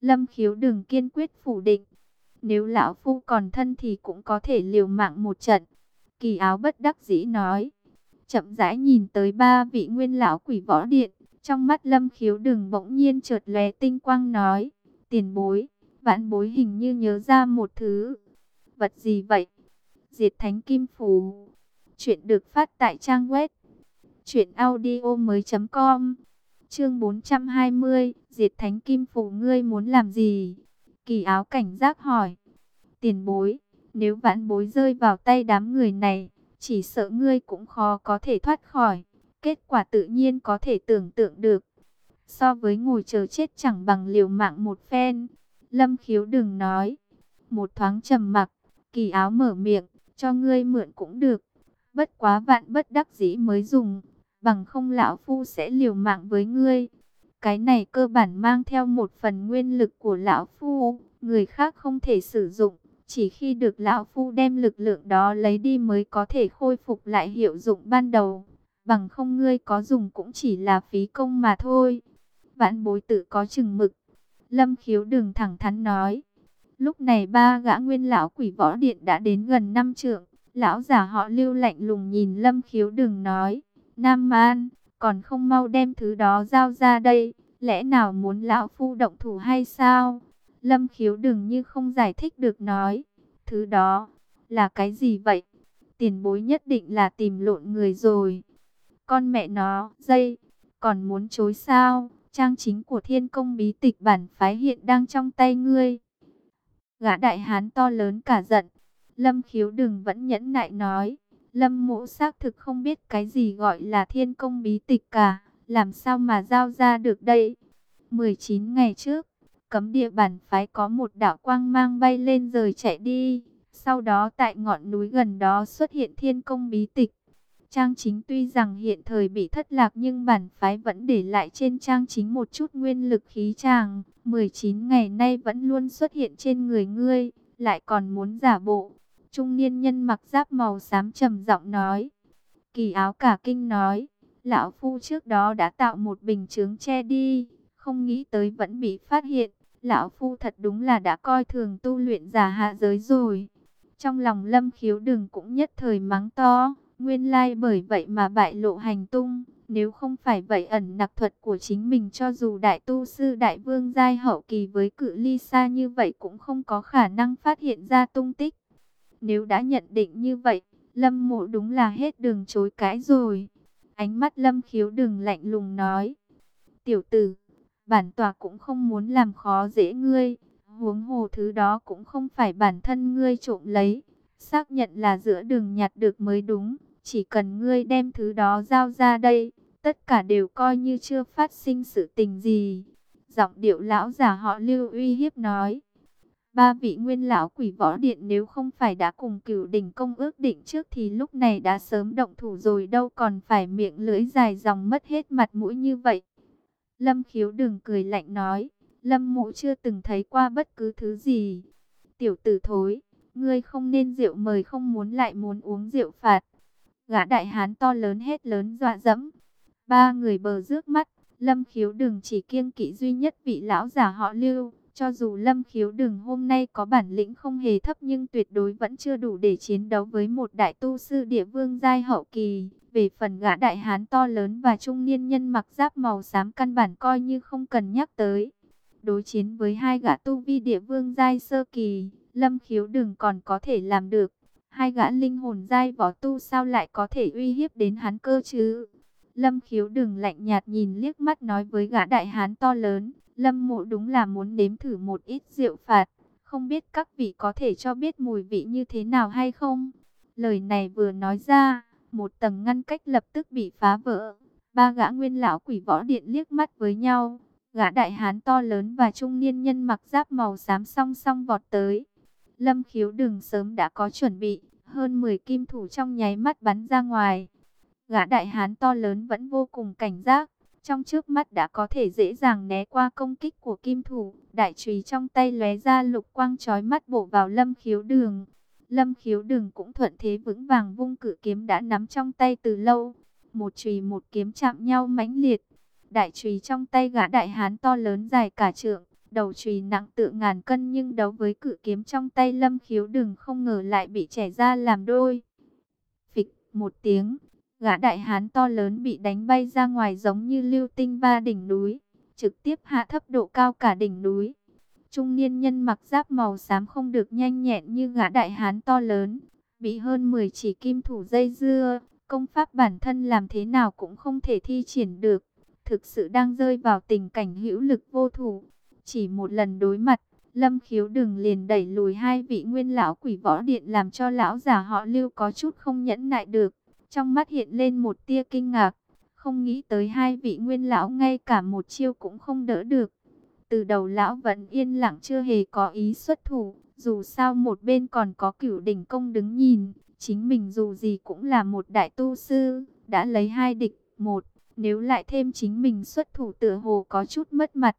Lâm khiếu đừng kiên quyết phủ định. Nếu lão phu còn thân thì cũng có thể liều mạng một trận. Kỳ áo bất đắc dĩ nói. Chậm rãi nhìn tới ba vị nguyên lão quỷ võ điện. Trong mắt lâm khiếu đừng bỗng nhiên chợt lóe tinh quang nói. Tiền bối, vãn bối hình như nhớ ra một thứ. Vật gì vậy? Diệt thánh kim phù. Chuyện được phát tại trang web. Chuyện audio mới.com Chương 420 Diệt thánh kim phù ngươi muốn làm gì? Kỳ áo cảnh giác hỏi. Tiền bối, nếu vãn bối rơi vào tay đám người này, chỉ sợ ngươi cũng khó có thể thoát khỏi. Kết quả tự nhiên có thể tưởng tượng được. So với ngồi chờ chết chẳng bằng liều mạng một phen. Lâm khiếu đừng nói. Một thoáng trầm mặc, kỳ áo mở miệng, cho ngươi mượn cũng được. Bất quá vạn bất đắc dĩ mới dùng, bằng không lão phu sẽ liều mạng với ngươi. Cái này cơ bản mang theo một phần nguyên lực của lão phu, người khác không thể sử dụng. Chỉ khi được lão phu đem lực lượng đó lấy đi mới có thể khôi phục lại hiệu dụng ban đầu. Bằng không ngươi có dùng cũng chỉ là phí công mà thôi. Vãn bối tự có chừng mực. Lâm khiếu đừng thẳng thắn nói. Lúc này ba gã nguyên lão quỷ võ điện đã đến gần năm trượng. Lão giả họ lưu lạnh lùng nhìn lâm khiếu đừng nói. Nam man, còn không mau đem thứ đó giao ra đây. Lẽ nào muốn lão phu động thủ hay sao? Lâm khiếu đừng như không giải thích được nói. Thứ đó, là cái gì vậy? Tiền bối nhất định là tìm lộn người rồi. Con mẹ nó, dây, còn muốn chối sao? Trang chính của thiên công bí tịch bản phái hiện đang trong tay ngươi. Gã đại hán to lớn cả giận. Lâm khiếu đừng vẫn nhẫn nại nói. Lâm mộ xác thực không biết cái gì gọi là thiên công bí tịch cả. Làm sao mà giao ra được đây? 19 ngày trước, cấm địa bản phái có một đạo quang mang bay lên rời chạy đi. Sau đó tại ngọn núi gần đó xuất hiện thiên công bí tịch. Trang chính tuy rằng hiện thời bị thất lạc nhưng bản phái vẫn để lại trên trang chính một chút nguyên lực khí tràng. 19 ngày nay vẫn luôn xuất hiện trên người ngươi, lại còn muốn giả bộ. Trung niên nhân mặc giáp màu xám trầm giọng nói. Kỳ áo cả kinh nói, lão phu trước đó đã tạo một bình chướng che đi, không nghĩ tới vẫn bị phát hiện. Lão phu thật đúng là đã coi thường tu luyện giả hạ giới rồi. Trong lòng lâm khiếu đừng cũng nhất thời mắng to. Nguyên lai like bởi vậy mà bại lộ hành tung, nếu không phải vậy ẩn nặc thuật của chính mình cho dù đại tu sư đại vương giai hậu kỳ với cự ly xa như vậy cũng không có khả năng phát hiện ra tung tích. Nếu đã nhận định như vậy, Lâm mộ đúng là hết đường chối cãi rồi. Ánh mắt Lâm khiếu đừng lạnh lùng nói. Tiểu tử, bản tòa cũng không muốn làm khó dễ ngươi, huống hồ thứ đó cũng không phải bản thân ngươi trộm lấy. Xác nhận là giữa đường nhặt được mới đúng. Chỉ cần ngươi đem thứ đó giao ra đây, tất cả đều coi như chưa phát sinh sự tình gì. Giọng điệu lão già họ lưu uy hiếp nói. Ba vị nguyên lão quỷ võ điện nếu không phải đã cùng cửu đỉnh công ước định trước thì lúc này đã sớm động thủ rồi đâu còn phải miệng lưỡi dài dòng mất hết mặt mũi như vậy. Lâm khiếu đừng cười lạnh nói. Lâm mộ chưa từng thấy qua bất cứ thứ gì. Tiểu tử thối, ngươi không nên rượu mời không muốn lại muốn uống rượu phạt. Gã đại hán to lớn hết lớn dọa dẫm. Ba người bờ rước mắt, Lâm Khiếu Đừng chỉ kiêng kỵ duy nhất vị lão giả họ Lưu. Cho dù Lâm Khiếu đường hôm nay có bản lĩnh không hề thấp nhưng tuyệt đối vẫn chưa đủ để chiến đấu với một đại tu sư địa vương giai hậu kỳ. Về phần gã đại hán to lớn và trung niên nhân mặc giáp màu xám căn bản coi như không cần nhắc tới. Đối chiến với hai gã tu vi địa vương giai sơ kỳ, Lâm Khiếu đường còn có thể làm được. Hai gã linh hồn giai võ tu sao lại có thể uy hiếp đến hắn cơ chứ? Lâm khiếu đường lạnh nhạt nhìn liếc mắt nói với gã đại hán to lớn. Lâm mộ đúng là muốn nếm thử một ít rượu phạt. Không biết các vị có thể cho biết mùi vị như thế nào hay không? Lời này vừa nói ra, một tầng ngăn cách lập tức bị phá vỡ. Ba gã nguyên lão quỷ võ điện liếc mắt với nhau. Gã đại hán to lớn và trung niên nhân mặc giáp màu xám song song vọt tới. Lâm khiếu đừng sớm đã có chuẩn bị, hơn 10 kim thủ trong nháy mắt bắn ra ngoài. Gã đại hán to lớn vẫn vô cùng cảnh giác, trong trước mắt đã có thể dễ dàng né qua công kích của kim thủ. Đại chùy trong tay lóe ra lục quang chói mắt bổ vào lâm khiếu đường. Lâm khiếu đường cũng thuận thế vững vàng vung cử kiếm đã nắm trong tay từ lâu. Một chùy một kiếm chạm nhau mãnh liệt. Đại chùy trong tay gã đại hán to lớn dài cả trượng, Đầu chùy nặng tự ngàn cân nhưng đấu với cự kiếm trong tay lâm khiếu đừng không ngờ lại bị trẻ ra làm đôi. Phịch một tiếng, gã đại hán to lớn bị đánh bay ra ngoài giống như lưu tinh ba đỉnh núi, trực tiếp hạ thấp độ cao cả đỉnh núi. Trung niên nhân mặc giáp màu xám không được nhanh nhẹn như gã đại hán to lớn, bị hơn 10 chỉ kim thủ dây dưa, công pháp bản thân làm thế nào cũng không thể thi triển được, thực sự đang rơi vào tình cảnh hữu lực vô thủ. Chỉ một lần đối mặt, Lâm khiếu đừng liền đẩy lùi hai vị nguyên lão quỷ võ điện làm cho lão già họ lưu có chút không nhẫn nại được. Trong mắt hiện lên một tia kinh ngạc, không nghĩ tới hai vị nguyên lão ngay cả một chiêu cũng không đỡ được. Từ đầu lão vẫn yên lặng chưa hề có ý xuất thủ, dù sao một bên còn có cửu đỉnh công đứng nhìn, chính mình dù gì cũng là một đại tu sư, đã lấy hai địch một, nếu lại thêm chính mình xuất thủ tựa hồ có chút mất mặt.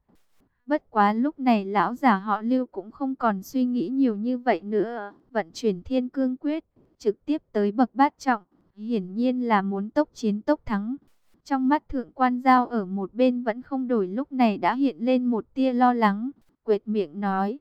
Bất quá lúc này lão già họ lưu cũng không còn suy nghĩ nhiều như vậy nữa, vận chuyển thiên cương quyết, trực tiếp tới bậc bát trọng, hiển nhiên là muốn tốc chiến tốc thắng. Trong mắt thượng quan giao ở một bên vẫn không đổi lúc này đã hiện lên một tia lo lắng, quệt miệng nói,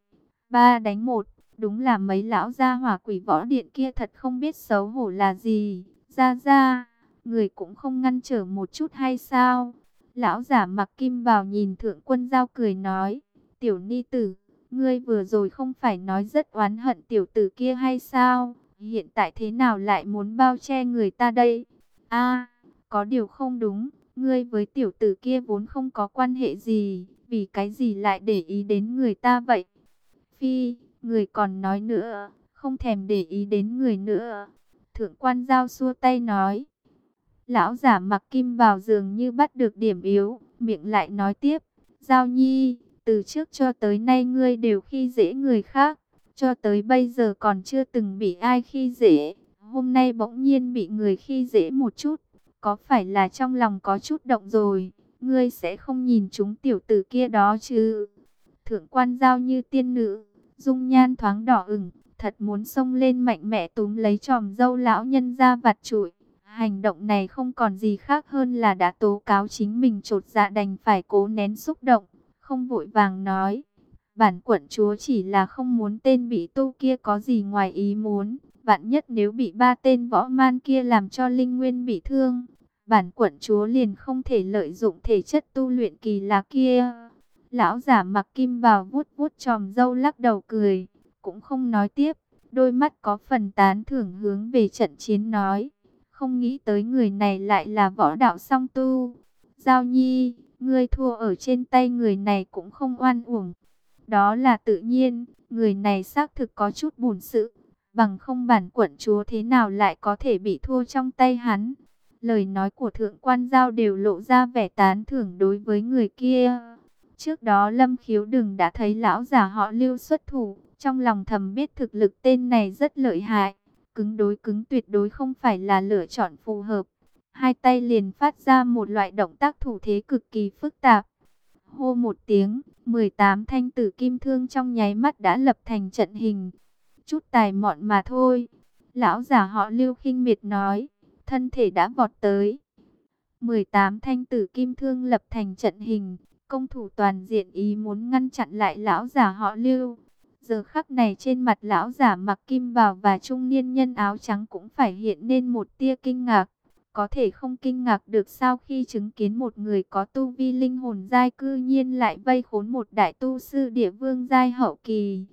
ba đánh một, đúng là mấy lão gia hỏa quỷ võ điện kia thật không biết xấu hổ là gì, ra ra, người cũng không ngăn trở một chút hay sao? Lão giả mặc kim bào nhìn thượng quân giao cười nói, tiểu ni tử, ngươi vừa rồi không phải nói rất oán hận tiểu tử kia hay sao? Hiện tại thế nào lại muốn bao che người ta đây? a có điều không đúng, ngươi với tiểu tử kia vốn không có quan hệ gì, vì cái gì lại để ý đến người ta vậy? Phi, người còn nói nữa, không thèm để ý đến người nữa. Thượng quan giao xua tay nói. Lão giả mặc kim vào giường như bắt được điểm yếu, miệng lại nói tiếp. Giao nhi, từ trước cho tới nay ngươi đều khi dễ người khác, cho tới bây giờ còn chưa từng bị ai khi dễ. Hôm nay bỗng nhiên bị người khi dễ một chút, có phải là trong lòng có chút động rồi, ngươi sẽ không nhìn chúng tiểu tử kia đó chứ. Thượng quan giao như tiên nữ, dung nhan thoáng đỏ ửng, thật muốn xông lên mạnh mẽ túm lấy tròm dâu lão nhân ra vặt trụi. Hành động này không còn gì khác hơn là đã tố cáo chính mình trột dạ đành phải cố nén xúc động, không vội vàng nói. Bản quận chúa chỉ là không muốn tên bị tu kia có gì ngoài ý muốn, vạn nhất nếu bị ba tên võ man kia làm cho linh nguyên bị thương, bản quận chúa liền không thể lợi dụng thể chất tu luyện kỳ lạ kia. Lão giả mặc kim bào vuốt vuốt tròm dâu lắc đầu cười, cũng không nói tiếp, đôi mắt có phần tán thưởng hướng về trận chiến nói. Không nghĩ tới người này lại là võ đạo song tu. Giao nhi, ngươi thua ở trên tay người này cũng không oan uổng. Đó là tự nhiên, người này xác thực có chút buồn sự. Bằng không bản quận chúa thế nào lại có thể bị thua trong tay hắn. Lời nói của thượng quan giao đều lộ ra vẻ tán thưởng đối với người kia. Trước đó Lâm Khiếu Đừng đã thấy lão già họ lưu xuất thủ, trong lòng thầm biết thực lực tên này rất lợi hại. Cứng đối cứng tuyệt đối không phải là lựa chọn phù hợp. Hai tay liền phát ra một loại động tác thủ thế cực kỳ phức tạp. Hô một tiếng, 18 thanh tử kim thương trong nháy mắt đã lập thành trận hình. Chút tài mọn mà thôi. Lão giả họ lưu khinh miệt nói, thân thể đã vọt tới. 18 thanh tử kim thương lập thành trận hình, công thủ toàn diện ý muốn ngăn chặn lại lão giả họ lưu. Giờ khắc này trên mặt lão giả mặc kim bào và trung niên nhân áo trắng cũng phải hiện nên một tia kinh ngạc. Có thể không kinh ngạc được sao khi chứng kiến một người có tu vi linh hồn giai cư nhiên lại vây khốn một đại tu sư địa vương giai hậu kỳ.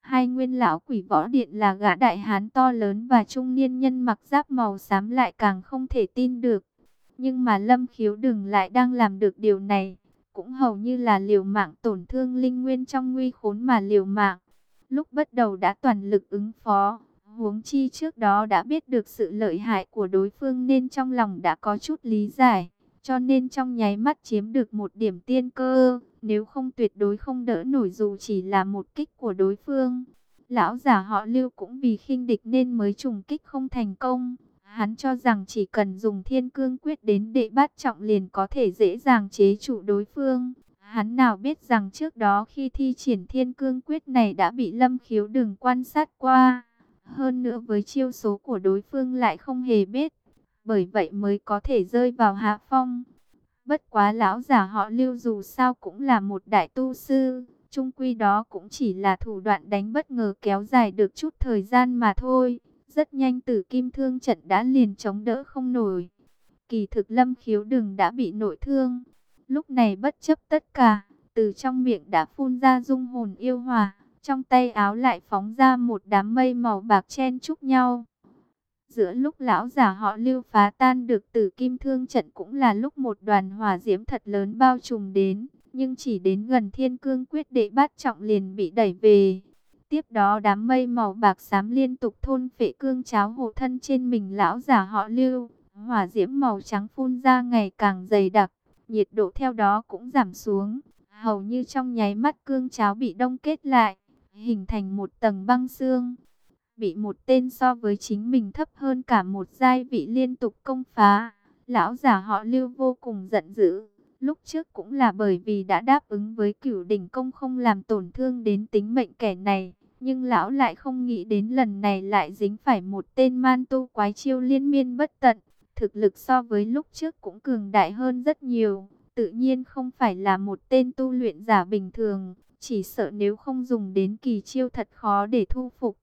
Hai nguyên lão quỷ võ điện là gã đại hán to lớn và trung niên nhân mặc giáp màu xám lại càng không thể tin được. Nhưng mà lâm khiếu đừng lại đang làm được điều này cũng hầu như là liều mạng tổn thương linh nguyên trong nguy khốn mà liều mạng. Lúc bắt đầu đã toàn lực ứng phó, huống chi trước đó đã biết được sự lợi hại của đối phương nên trong lòng đã có chút lý giải, cho nên trong nháy mắt chiếm được một điểm tiên cơ, nếu không tuyệt đối không đỡ nổi dù chỉ là một kích của đối phương. Lão giả họ lưu cũng vì khinh địch nên mới trùng kích không thành công, Hắn cho rằng chỉ cần dùng thiên cương quyết đến đệ bát trọng liền có thể dễ dàng chế trụ đối phương. Hắn nào biết rằng trước đó khi thi triển thiên cương quyết này đã bị lâm khiếu đừng quan sát qua. Hơn nữa với chiêu số của đối phương lại không hề biết. Bởi vậy mới có thể rơi vào hạ phong. Bất quá lão giả họ lưu dù sao cũng là một đại tu sư. Trung quy đó cũng chỉ là thủ đoạn đánh bất ngờ kéo dài được chút thời gian mà thôi. Rất nhanh tử kim thương trận đã liền chống đỡ không nổi. Kỳ thực lâm khiếu đừng đã bị nội thương. Lúc này bất chấp tất cả, từ trong miệng đã phun ra dung hồn yêu hòa. Trong tay áo lại phóng ra một đám mây màu bạc chen chúc nhau. Giữa lúc lão giả họ lưu phá tan được tử kim thương trận cũng là lúc một đoàn hỏa diễm thật lớn bao trùm đến. Nhưng chỉ đến gần thiên cương quyết đệ bát trọng liền bị đẩy về. Tiếp đó đám mây màu bạc xám liên tục thôn phệ cương cháo hộ thân trên mình lão giả họ lưu. Hỏa diễm màu trắng phun ra ngày càng dày đặc, nhiệt độ theo đó cũng giảm xuống. Hầu như trong nháy mắt cương cháo bị đông kết lại, hình thành một tầng băng xương. Bị một tên so với chính mình thấp hơn cả một giai vị liên tục công phá. Lão giả họ lưu vô cùng giận dữ. Lúc trước cũng là bởi vì đã đáp ứng với cửu đỉnh công không làm tổn thương đến tính mệnh kẻ này. Nhưng lão lại không nghĩ đến lần này lại dính phải một tên man tu quái chiêu liên miên bất tận. Thực lực so với lúc trước cũng cường đại hơn rất nhiều. Tự nhiên không phải là một tên tu luyện giả bình thường. Chỉ sợ nếu không dùng đến kỳ chiêu thật khó để thu phục.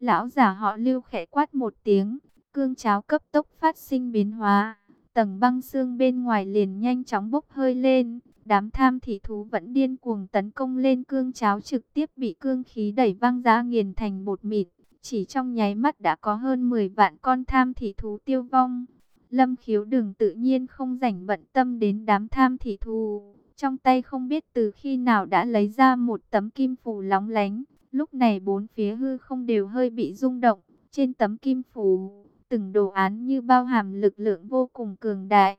Lão giả họ lưu khẽ quát một tiếng. Cương cháo cấp tốc phát sinh biến hóa. Tầng băng xương bên ngoài liền nhanh chóng bốc hơi lên. Đám tham thị thú vẫn điên cuồng tấn công lên cương cháo trực tiếp bị cương khí đẩy văng ra nghiền thành bột mịt. Chỉ trong nháy mắt đã có hơn 10 vạn con tham thị thú tiêu vong. Lâm khiếu đừng tự nhiên không rảnh bận tâm đến đám tham thị thú. Trong tay không biết từ khi nào đã lấy ra một tấm kim phù lóng lánh. Lúc này bốn phía hư không đều hơi bị rung động. Trên tấm kim phù, từng đồ án như bao hàm lực lượng vô cùng cường đại.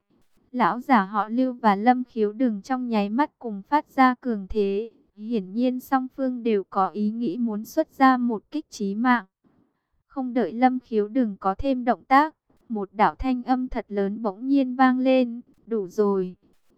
Lão giả họ lưu và lâm khiếu đừng trong nháy mắt cùng phát ra cường thế. Hiển nhiên song phương đều có ý nghĩ muốn xuất ra một kích trí mạng. Không đợi lâm khiếu đừng có thêm động tác. Một đạo thanh âm thật lớn bỗng nhiên vang lên. Đủ rồi.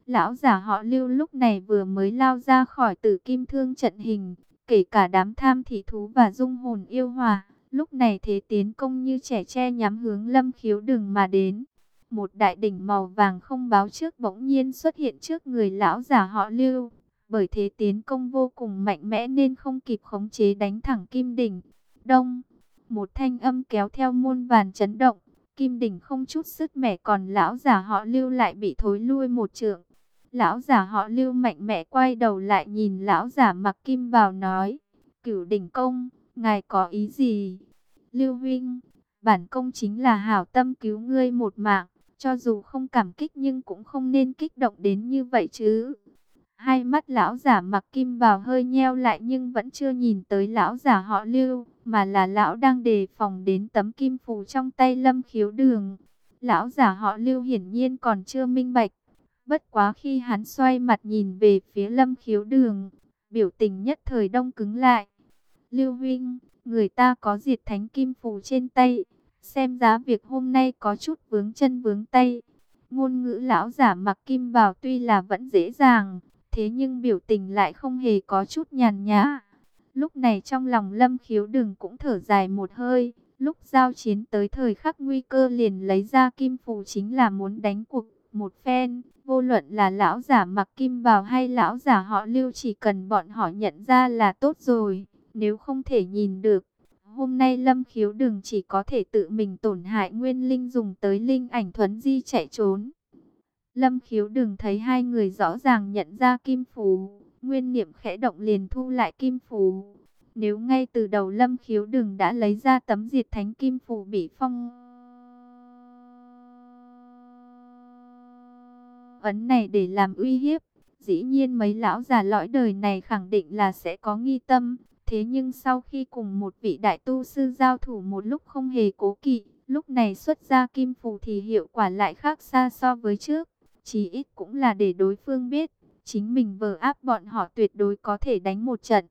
Lão giả họ lưu lúc này vừa mới lao ra khỏi tử kim thương trận hình. Kể cả đám tham thị thú và dung hồn yêu hòa. Lúc này thế tiến công như trẻ tre nhắm hướng lâm khiếu đường mà đến. Một đại đỉnh màu vàng không báo trước bỗng nhiên xuất hiện trước người lão giả họ lưu. Bởi thế tiến công vô cùng mạnh mẽ nên không kịp khống chế đánh thẳng kim đỉnh. Đông, một thanh âm kéo theo muôn vàn chấn động. Kim đỉnh không chút sức mẻ còn lão giả họ lưu lại bị thối lui một trượng. Lão giả họ lưu mạnh mẽ quay đầu lại nhìn lão giả mặc kim vào nói. Cửu đỉnh công, ngài có ý gì? Lưu Vinh, bản công chính là hảo tâm cứu ngươi một mạng. Cho dù không cảm kích nhưng cũng không nên kích động đến như vậy chứ. Hai mắt lão giả mặc kim vào hơi nheo lại nhưng vẫn chưa nhìn tới lão giả họ lưu, mà là lão đang đề phòng đến tấm kim phù trong tay lâm khiếu đường. Lão giả họ lưu hiển nhiên còn chưa minh bạch. Bất quá khi hắn xoay mặt nhìn về phía lâm khiếu đường, biểu tình nhất thời đông cứng lại. Lưu Vinh, người ta có diệt thánh kim phù trên tay, Xem giá việc hôm nay có chút vướng chân vướng tay. Ngôn ngữ lão giả mặc kim bào tuy là vẫn dễ dàng, thế nhưng biểu tình lại không hề có chút nhàn nhã. Lúc này trong lòng lâm khiếu đường cũng thở dài một hơi. Lúc giao chiến tới thời khắc nguy cơ liền lấy ra kim phù chính là muốn đánh cuộc một phen. Vô luận là lão giả mặc kim bào hay lão giả họ lưu chỉ cần bọn họ nhận ra là tốt rồi. Nếu không thể nhìn được, Hôm nay Lâm Khiếu đừng chỉ có thể tự mình tổn hại nguyên linh dùng tới linh ảnh thuấn di chạy trốn. Lâm Khiếu đừng thấy hai người rõ ràng nhận ra kim phù, nguyên niệm khẽ động liền thu lại kim phù. Nếu ngay từ đầu Lâm Khiếu đừng đã lấy ra tấm diệt thánh kim phù bị phong ấn này để làm uy hiếp, dĩ nhiên mấy lão già lõi đời này khẳng định là sẽ có nghi tâm, Thế nhưng sau khi cùng một vị đại tu sư giao thủ một lúc không hề cố kỵ, lúc này xuất ra kim phù thì hiệu quả lại khác xa so với trước. Chỉ ít cũng là để đối phương biết, chính mình vờ áp bọn họ tuyệt đối có thể đánh một trận.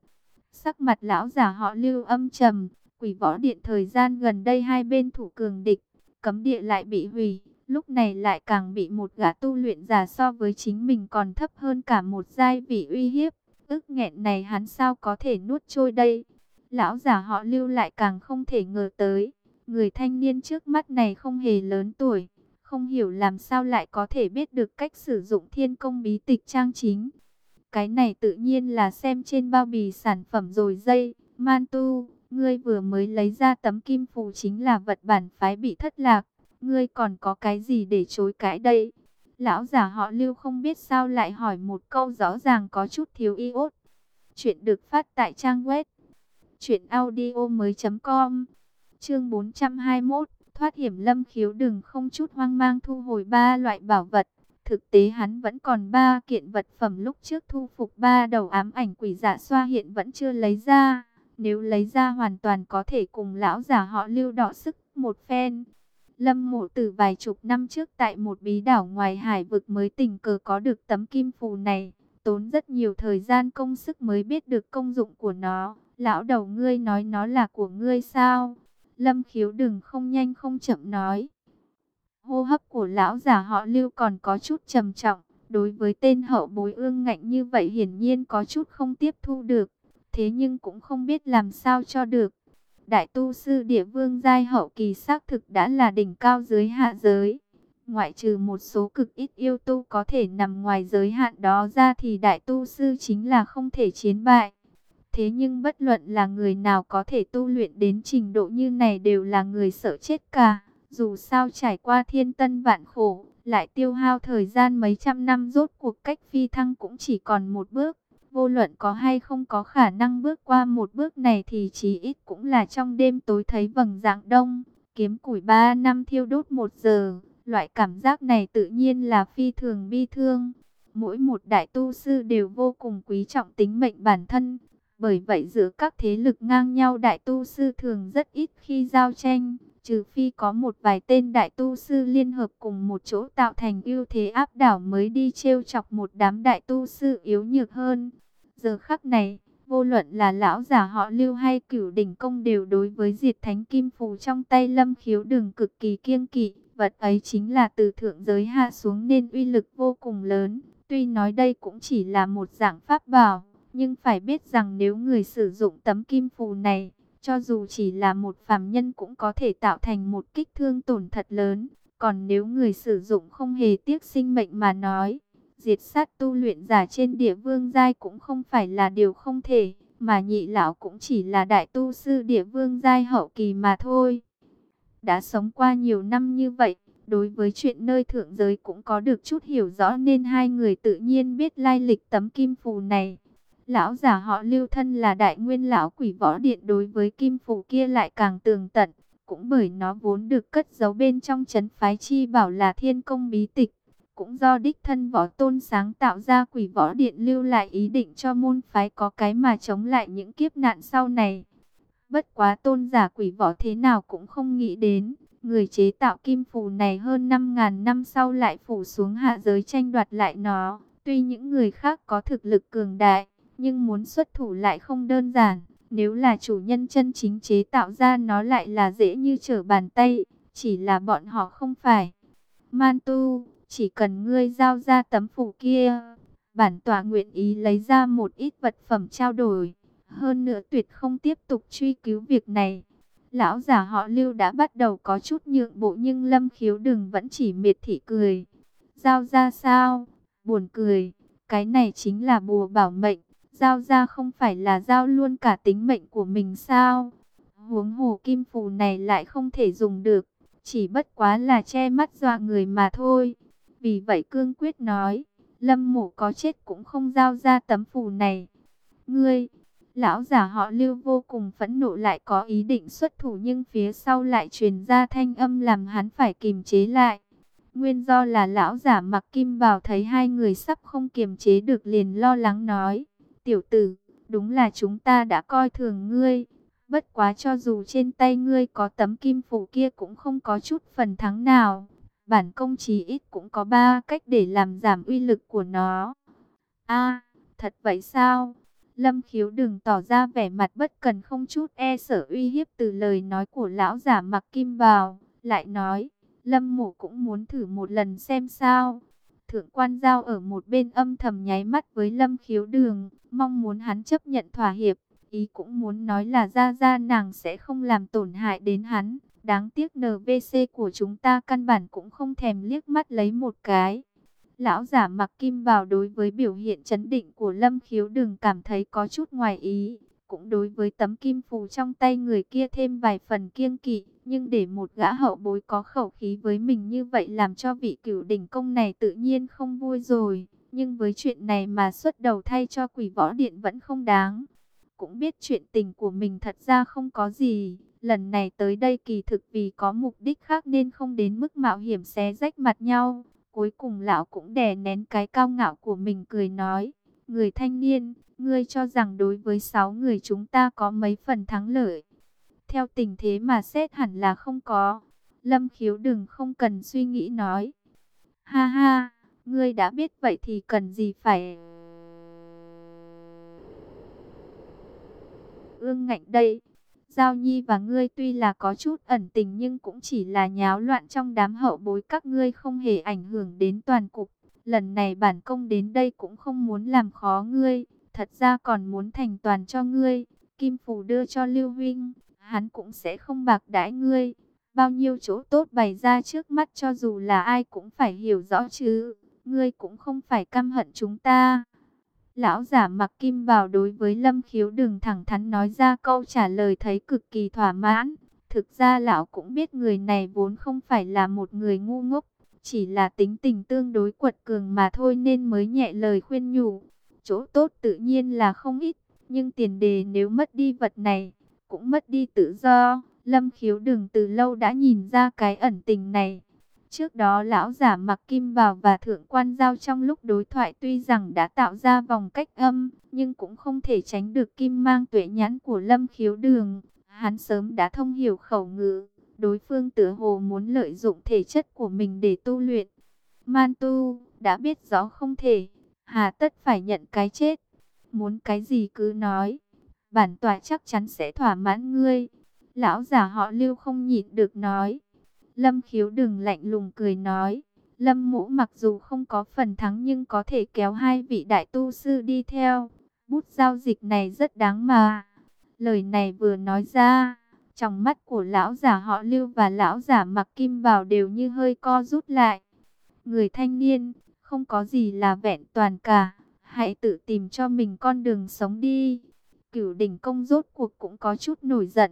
Sắc mặt lão già họ lưu âm trầm, quỷ võ điện thời gian gần đây hai bên thủ cường địch, cấm địa lại bị hủy, lúc này lại càng bị một gã tu luyện giả so với chính mình còn thấp hơn cả một giai vị uy hiếp ức nghẹn này hắn sao có thể nuốt trôi đây. Lão giả họ lưu lại càng không thể ngờ tới. Người thanh niên trước mắt này không hề lớn tuổi. Không hiểu làm sao lại có thể biết được cách sử dụng thiên công bí tịch trang chính. Cái này tự nhiên là xem trên bao bì sản phẩm rồi dây. Man tu, ngươi vừa mới lấy ra tấm kim phù chính là vật bản phái bị thất lạc. Ngươi còn có cái gì để chối cãi đây? Lão giả họ lưu không biết sao lại hỏi một câu rõ ràng có chút thiếu iốt. Chuyện được phát tại trang web. Chuyện audio mới com. Chương 421. Thoát hiểm lâm khiếu đừng không chút hoang mang thu hồi ba loại bảo vật. Thực tế hắn vẫn còn ba kiện vật phẩm lúc trước thu phục ba đầu ám ảnh quỷ dạ xoa hiện vẫn chưa lấy ra. Nếu lấy ra hoàn toàn có thể cùng lão giả họ lưu đọ sức một phen. Lâm mộ từ vài chục năm trước tại một bí đảo ngoài hải vực mới tình cờ có được tấm kim phù này. Tốn rất nhiều thời gian công sức mới biết được công dụng của nó. Lão đầu ngươi nói nó là của ngươi sao? Lâm khiếu đừng không nhanh không chậm nói. Hô hấp của lão giả họ lưu còn có chút trầm trọng. Đối với tên hậu bối ương ngạnh như vậy hiển nhiên có chút không tiếp thu được. Thế nhưng cũng không biết làm sao cho được. Đại tu sư địa vương giai hậu kỳ xác thực đã là đỉnh cao dưới hạ giới. Ngoại trừ một số cực ít yêu tu có thể nằm ngoài giới hạn đó ra thì đại tu sư chính là không thể chiến bại. Thế nhưng bất luận là người nào có thể tu luyện đến trình độ như này đều là người sợ chết cả. Dù sao trải qua thiên tân vạn khổ, lại tiêu hao thời gian mấy trăm năm rốt cuộc cách phi thăng cũng chỉ còn một bước. Vô luận có hay không có khả năng bước qua một bước này thì chí ít cũng là trong đêm tối thấy vầng dạng đông, kiếm củi ba năm thiêu đốt một giờ. Loại cảm giác này tự nhiên là phi thường bi thương. Mỗi một đại tu sư đều vô cùng quý trọng tính mệnh bản thân. Bởi vậy giữa các thế lực ngang nhau đại tu sư thường rất ít khi giao tranh. Trừ phi có một vài tên đại tu sư liên hợp cùng một chỗ tạo thành ưu thế áp đảo mới đi trêu chọc một đám đại tu sư yếu nhược hơn. Giờ khắc này, vô luận là lão giả họ lưu hay cửu đỉnh công đều đối với diệt thánh kim phù trong tay lâm khiếu đường cực kỳ kiêng kỵ. Vật ấy chính là từ thượng giới hạ xuống nên uy lực vô cùng lớn. Tuy nói đây cũng chỉ là một dạng pháp bảo, nhưng phải biết rằng nếu người sử dụng tấm kim phù này, cho dù chỉ là một phàm nhân cũng có thể tạo thành một kích thương tổn thật lớn. Còn nếu người sử dụng không hề tiếc sinh mệnh mà nói, diệt sát tu luyện giả trên địa vương giai cũng không phải là điều không thể, mà nhị lão cũng chỉ là đại tu sư địa vương giai hậu kỳ mà thôi. Đã sống qua nhiều năm như vậy, đối với chuyện nơi thượng giới cũng có được chút hiểu rõ nên hai người tự nhiên biết lai lịch tấm kim phù này. Lão giả họ lưu thân là đại nguyên lão quỷ võ điện đối với kim phù kia lại càng tường tận, cũng bởi nó vốn được cất giấu bên trong chấn phái chi bảo là thiên công bí tịch. Cũng do đích thân võ tôn sáng tạo ra quỷ võ điện lưu lại ý định cho môn phái có cái mà chống lại những kiếp nạn sau này. Bất quá tôn giả quỷ võ thế nào cũng không nghĩ đến, người chế tạo kim phù này hơn 5.000 năm sau lại phủ xuống hạ giới tranh đoạt lại nó. Tuy những người khác có thực lực cường đại, nhưng muốn xuất thủ lại không đơn giản. Nếu là chủ nhân chân chính chế tạo ra nó lại là dễ như trở bàn tay, chỉ là bọn họ không phải. Man tu, chỉ cần ngươi giao ra tấm phù kia, bản tòa nguyện ý lấy ra một ít vật phẩm trao đổi. Hơn nữa tuyệt không tiếp tục truy cứu việc này. Lão giả họ lưu đã bắt đầu có chút nhượng bộ nhưng lâm khiếu đừng vẫn chỉ miệt thị cười. Giao ra sao? Buồn cười. Cái này chính là bùa bảo mệnh. Giao ra không phải là giao luôn cả tính mệnh của mình sao? Huống hồ kim phù này lại không thể dùng được. Chỉ bất quá là che mắt dọa người mà thôi. Vì vậy cương quyết nói. Lâm mộ có chết cũng không giao ra tấm phù này. Ngươi, Lão giả họ lưu vô cùng phẫn nộ lại có ý định xuất thủ nhưng phía sau lại truyền ra thanh âm làm hắn phải kiềm chế lại. Nguyên do là lão giả mặc kim bào thấy hai người sắp không kiềm chế được liền lo lắng nói. Tiểu tử, đúng là chúng ta đã coi thường ngươi. Bất quá cho dù trên tay ngươi có tấm kim phủ kia cũng không có chút phần thắng nào. Bản công chí ít cũng có ba cách để làm giảm uy lực của nó. a thật vậy sao? Lâm khiếu đừng tỏ ra vẻ mặt bất cần không chút e sợ uy hiếp từ lời nói của lão giả mặc kim bào. Lại nói, Lâm mộ cũng muốn thử một lần xem sao. Thượng quan giao ở một bên âm thầm nháy mắt với Lâm khiếu đường, mong muốn hắn chấp nhận thỏa hiệp. Ý cũng muốn nói là ra ra nàng sẽ không làm tổn hại đến hắn. Đáng tiếc NVC của chúng ta căn bản cũng không thèm liếc mắt lấy một cái. Lão giả mặc kim bào đối với biểu hiện chấn định của Lâm Khiếu đường cảm thấy có chút ngoài ý. Cũng đối với tấm kim phù trong tay người kia thêm vài phần kiêng kỵ. Nhưng để một gã hậu bối có khẩu khí với mình như vậy làm cho vị cửu đỉnh công này tự nhiên không vui rồi. Nhưng với chuyện này mà xuất đầu thay cho quỷ võ điện vẫn không đáng. Cũng biết chuyện tình của mình thật ra không có gì. Lần này tới đây kỳ thực vì có mục đích khác nên không đến mức mạo hiểm xé rách mặt nhau. Cuối cùng lão cũng đè nén cái cao ngạo của mình cười nói. Người thanh niên, ngươi cho rằng đối với sáu người chúng ta có mấy phần thắng lợi. Theo tình thế mà xét hẳn là không có. Lâm khiếu đừng không cần suy nghĩ nói. Ha ha, ngươi đã biết vậy thì cần gì phải... Ương ngạnh đây. Giao Nhi và ngươi tuy là có chút ẩn tình nhưng cũng chỉ là nháo loạn trong đám hậu bối các ngươi không hề ảnh hưởng đến toàn cục. Lần này bản công đến đây cũng không muốn làm khó ngươi, thật ra còn muốn thành toàn cho ngươi. Kim Phủ đưa cho Lưu Vinh, hắn cũng sẽ không bạc đãi ngươi. Bao nhiêu chỗ tốt bày ra trước mắt cho dù là ai cũng phải hiểu rõ chứ. Ngươi cũng không phải căm hận chúng ta. Lão giả mặc kim vào đối với Lâm Khiếu đừng thẳng thắn nói ra câu trả lời thấy cực kỳ thỏa mãn. Thực ra lão cũng biết người này vốn không phải là một người ngu ngốc, chỉ là tính tình tương đối quật cường mà thôi nên mới nhẹ lời khuyên nhủ. Chỗ tốt tự nhiên là không ít, nhưng tiền đề nếu mất đi vật này, cũng mất đi tự do. Lâm khiếu đừng từ lâu đã nhìn ra cái ẩn tình này. Trước đó lão giả mặc kim bào và thượng quan giao trong lúc đối thoại tuy rằng đã tạo ra vòng cách âm, nhưng cũng không thể tránh được kim mang tuệ nhãn của lâm khiếu đường. Hắn sớm đã thông hiểu khẩu ngữ, đối phương tựa hồ muốn lợi dụng thể chất của mình để tu luyện. Man tu, đã biết rõ không thể, hà tất phải nhận cái chết. Muốn cái gì cứ nói, bản tòa chắc chắn sẽ thỏa mãn ngươi. Lão giả họ lưu không nhịn được nói. Lâm khiếu đừng lạnh lùng cười nói. Lâm mũ mặc dù không có phần thắng nhưng có thể kéo hai vị đại tu sư đi theo. Bút giao dịch này rất đáng mà. Lời này vừa nói ra, trong mắt của lão giả họ lưu và lão giả mặc kim bào đều như hơi co rút lại. Người thanh niên, không có gì là vẹn toàn cả. Hãy tự tìm cho mình con đường sống đi. Cửu đỉnh công rốt cuộc cũng có chút nổi giận.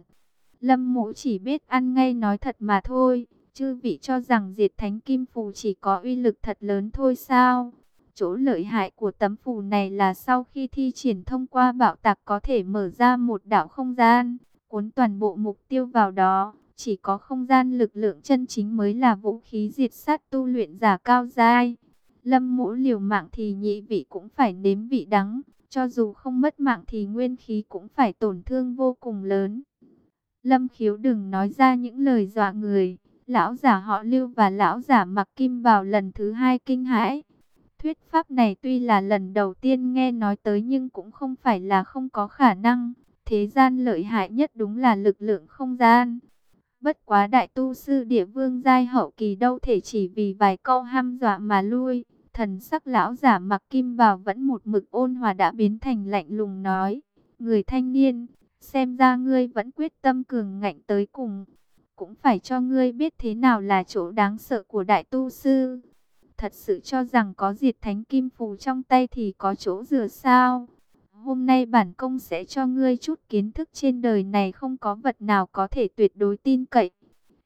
Lâm mũ chỉ biết ăn ngay nói thật mà thôi. Chư vị cho rằng diệt thánh kim phù chỉ có uy lực thật lớn thôi sao? Chỗ lợi hại của tấm phù này là sau khi thi triển thông qua bạo tạc có thể mở ra một đảo không gian, cuốn toàn bộ mục tiêu vào đó. Chỉ có không gian lực lượng chân chính mới là vũ khí diệt sát tu luyện giả cao giai. Lâm mũ liều mạng thì nhị vị cũng phải nếm vị đắng, cho dù không mất mạng thì nguyên khí cũng phải tổn thương vô cùng lớn. Lâm khiếu đừng nói ra những lời dọa người. Lão giả họ lưu và lão giả mặc kim vào lần thứ hai kinh hãi. Thuyết pháp này tuy là lần đầu tiên nghe nói tới nhưng cũng không phải là không có khả năng. Thế gian lợi hại nhất đúng là lực lượng không gian. Bất quá đại tu sư địa vương giai hậu kỳ đâu thể chỉ vì vài câu ham dọa mà lui. Thần sắc lão giả mặc kim bào vẫn một mực ôn hòa đã biến thành lạnh lùng nói. Người thanh niên, xem ra ngươi vẫn quyết tâm cường ngạnh tới cùng cũng phải cho ngươi biết thế nào là chỗ đáng sợ của đại tu sư. Thật sự cho rằng có diệt thánh kim phù trong tay thì có chỗ dựa sao? Hôm nay bản công sẽ cho ngươi chút kiến thức trên đời này không có vật nào có thể tuyệt đối tin cậy.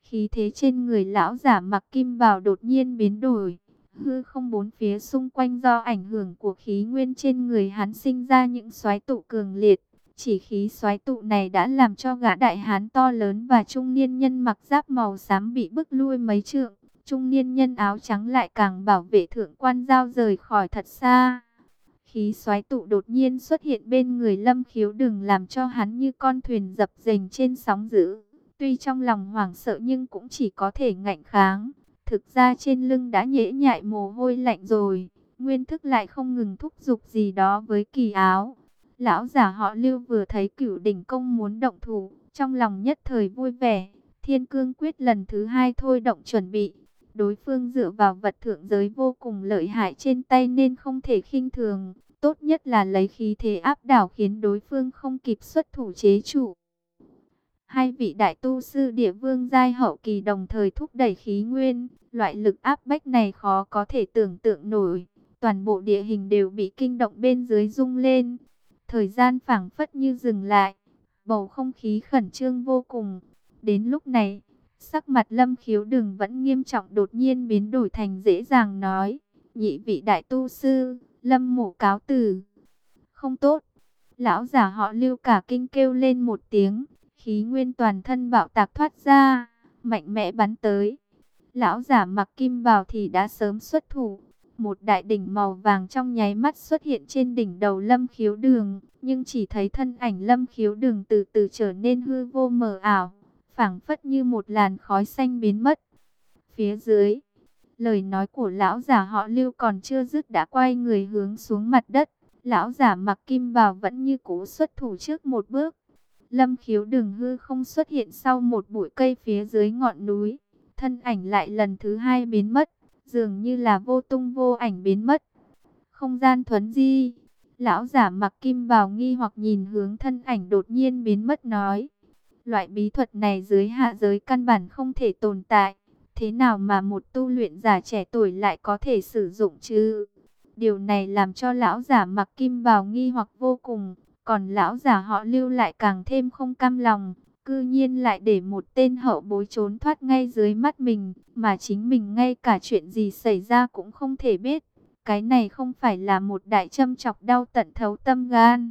Khí thế trên người lão giả mặc kim bào đột nhiên biến đổi. Hư không bốn phía xung quanh do ảnh hưởng của khí nguyên trên người hắn sinh ra những xoáy tụ cường liệt. Chỉ khí xoáy tụ này đã làm cho gã đại hán to lớn và trung niên nhân mặc giáp màu xám bị bức lui mấy trượng. Trung niên nhân áo trắng lại càng bảo vệ thượng quan giao rời khỏi thật xa. Khí xoáy tụ đột nhiên xuất hiện bên người lâm khiếu đừng làm cho hắn như con thuyền dập dềnh trên sóng dữ. Tuy trong lòng hoảng sợ nhưng cũng chỉ có thể ngạnh kháng. Thực ra trên lưng đã nhễ nhại mồ hôi lạnh rồi. Nguyên thức lại không ngừng thúc giục gì đó với kỳ áo. Lão giả họ lưu vừa thấy cửu đỉnh công muốn động thủ, trong lòng nhất thời vui vẻ. Thiên cương quyết lần thứ hai thôi động chuẩn bị. Đối phương dựa vào vật thượng giới vô cùng lợi hại trên tay nên không thể khinh thường. Tốt nhất là lấy khí thế áp đảo khiến đối phương không kịp xuất thủ chế chủ. Hai vị đại tu sư địa vương giai hậu kỳ đồng thời thúc đẩy khí nguyên, loại lực áp bách này khó có thể tưởng tượng nổi. Toàn bộ địa hình đều bị kinh động bên dưới rung lên. Thời gian phảng phất như dừng lại, bầu không khí khẩn trương vô cùng. Đến lúc này, sắc mặt lâm khiếu đừng vẫn nghiêm trọng đột nhiên biến đổi thành dễ dàng nói. Nhị vị đại tu sư, lâm mổ cáo từ. Không tốt. Lão giả họ lưu cả kinh kêu lên một tiếng, khí nguyên toàn thân bạo tạc thoát ra, mạnh mẽ bắn tới. Lão giả mặc kim bào thì đã sớm xuất thủ. Một đại đỉnh màu vàng trong nháy mắt xuất hiện trên đỉnh đầu lâm khiếu đường, nhưng chỉ thấy thân ảnh lâm khiếu đường từ từ trở nên hư vô mờ ảo, phảng phất như một làn khói xanh biến mất. Phía dưới, lời nói của lão giả họ lưu còn chưa dứt đã quay người hướng xuống mặt đất. Lão giả mặc kim bào vẫn như cũ xuất thủ trước một bước. Lâm khiếu đường hư không xuất hiện sau một bụi cây phía dưới ngọn núi. Thân ảnh lại lần thứ hai biến mất, dường như là vô tung vô ảnh biến mất. Không gian thuấn di, lão giả mặc kim bào nghi hoặc nhìn hướng thân ảnh đột nhiên biến mất nói. Loại bí thuật này dưới hạ giới căn bản không thể tồn tại. Thế nào mà một tu luyện giả trẻ tuổi lại có thể sử dụng chứ? Điều này làm cho lão giả mặc kim bào nghi hoặc vô cùng, còn lão giả họ lưu lại càng thêm không cam lòng, cư nhiên lại để một tên hậu bối trốn thoát ngay dưới mắt mình, mà chính mình ngay cả chuyện gì xảy ra cũng không thể biết. Cái này không phải là một đại châm chọc đau tận thấu tâm gan.